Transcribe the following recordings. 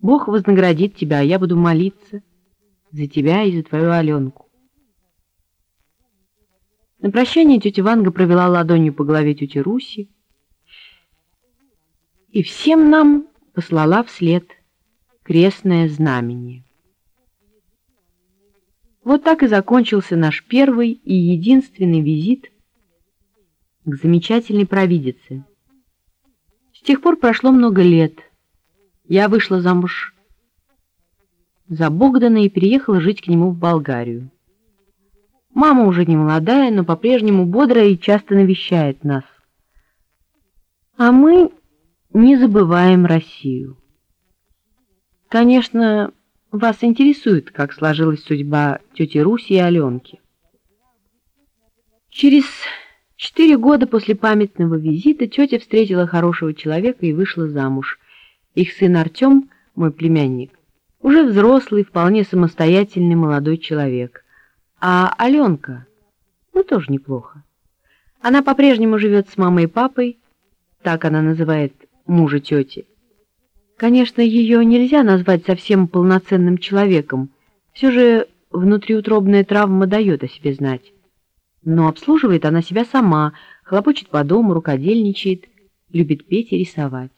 Бог вознаградит тебя, а я буду молиться за тебя и за твою Аленку. На прощание тетя Ванга провела ладонью по голове тети Руси и всем нам послала вслед крестное знамение. Вот так и закончился наш первый и единственный визит к замечательной провидице. С тех пор прошло много лет. Я вышла замуж за Богдана и переехала жить к нему в Болгарию. Мама уже не молодая, но по-прежнему бодрая и часто навещает нас. А мы не забываем Россию. Конечно, вас интересует, как сложилась судьба тети Руси и Аленки. Через четыре года после памятного визита тетя встретила хорошего человека и вышла замуж. Их сын Артем, мой племянник, уже взрослый, вполне самостоятельный молодой человек. А Аленка, ну тоже неплохо. Она по-прежнему живет с мамой и папой, так она называет мужа тети. Конечно, ее нельзя назвать совсем полноценным человеком, все же внутриутробная травма дает о себе знать. Но обслуживает она себя сама, хлопочет по дому, рукодельничает, любит петь и рисовать.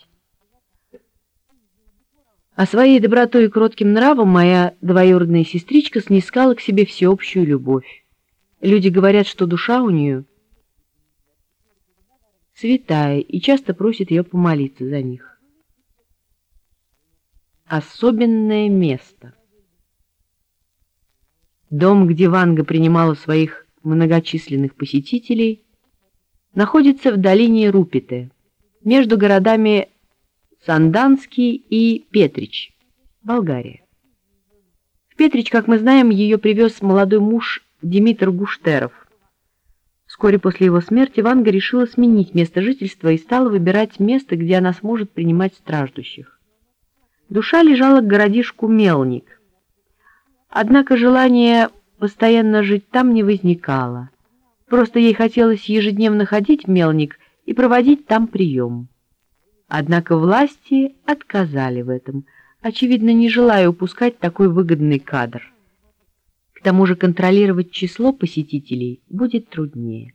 А своей добротой и кротким нравом моя двоюродная сестричка снискала к себе всеобщую любовь. Люди говорят, что душа у нее святая, и часто просят ее помолиться за них особенное место. Дом, где Ванга принимала своих многочисленных посетителей, находится в долине Рупите, между городами Санданский и Петрич, Болгария. В Петрич, как мы знаем, ее привез молодой муж Димитр Гуштеров. Вскоре после его смерти Ванга решила сменить место жительства и стала выбирать место, где она сможет принимать страждущих. Душа лежала к городишку Мелник. Однако желание постоянно жить там не возникало. Просто ей хотелось ежедневно ходить в Мелник и проводить там прием. Однако власти отказали в этом, очевидно, не желая упускать такой выгодный кадр. К тому же контролировать число посетителей будет труднее.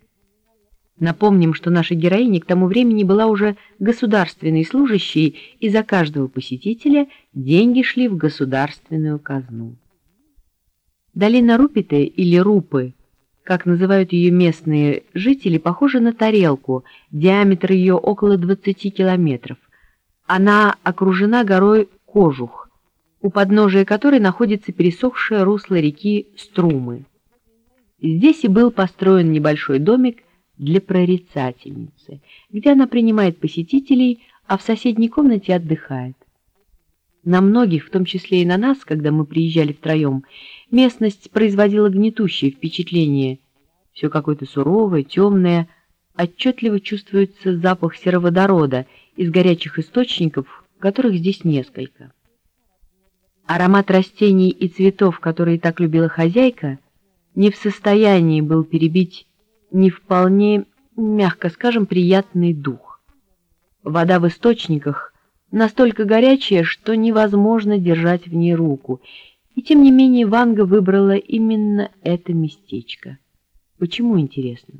Напомним, что наша героиня к тому времени была уже государственной служащей, и за каждого посетителя деньги шли в государственную казну. Долина Рупиты или Рупы, как называют ее местные жители, похожа на тарелку, диаметр ее около 20 километров. Она окружена горой Кожух, у подножия которой находится пересохшее русло реки Струмы. Здесь и был построен небольшой домик для прорицательницы, где она принимает посетителей, а в соседней комнате отдыхает. На многих, в том числе и на нас, когда мы приезжали втроем, местность производила гнетущее впечатление. Все какое-то суровое, темное, отчетливо чувствуется запах сероводорода из горячих источников, которых здесь несколько. Аромат растений и цветов, которые так любила хозяйка, не в состоянии был перебить не вполне, мягко скажем, приятный дух. Вода в источниках настолько горячая, что невозможно держать в ней руку, и тем не менее Ванга выбрала именно это местечко. Почему, интересно?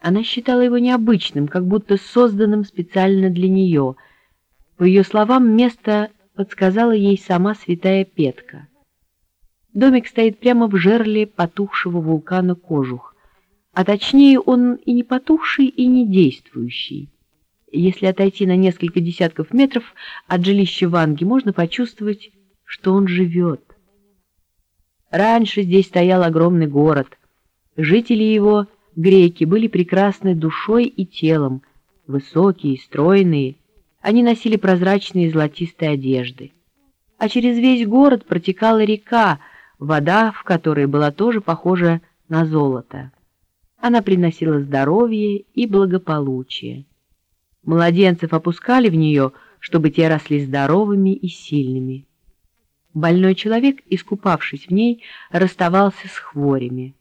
Она считала его необычным, как будто созданным специально для нее. По ее словам, место подсказала ей сама святая Петка. Домик стоит прямо в жерле потухшего вулкана Кожух а точнее он и не потухший, и не действующий. Если отойти на несколько десятков метров от жилища Ванги, можно почувствовать, что он живет. Раньше здесь стоял огромный город. Жители его, греки, были прекрасны душой и телом, высокие, стройные. Они носили прозрачные золотистые одежды. А через весь город протекала река, вода в которой была тоже похожа на золото. Она приносила здоровье и благополучие. Младенцев опускали в нее, чтобы те росли здоровыми и сильными. Больной человек, искупавшись в ней, расставался с хворями.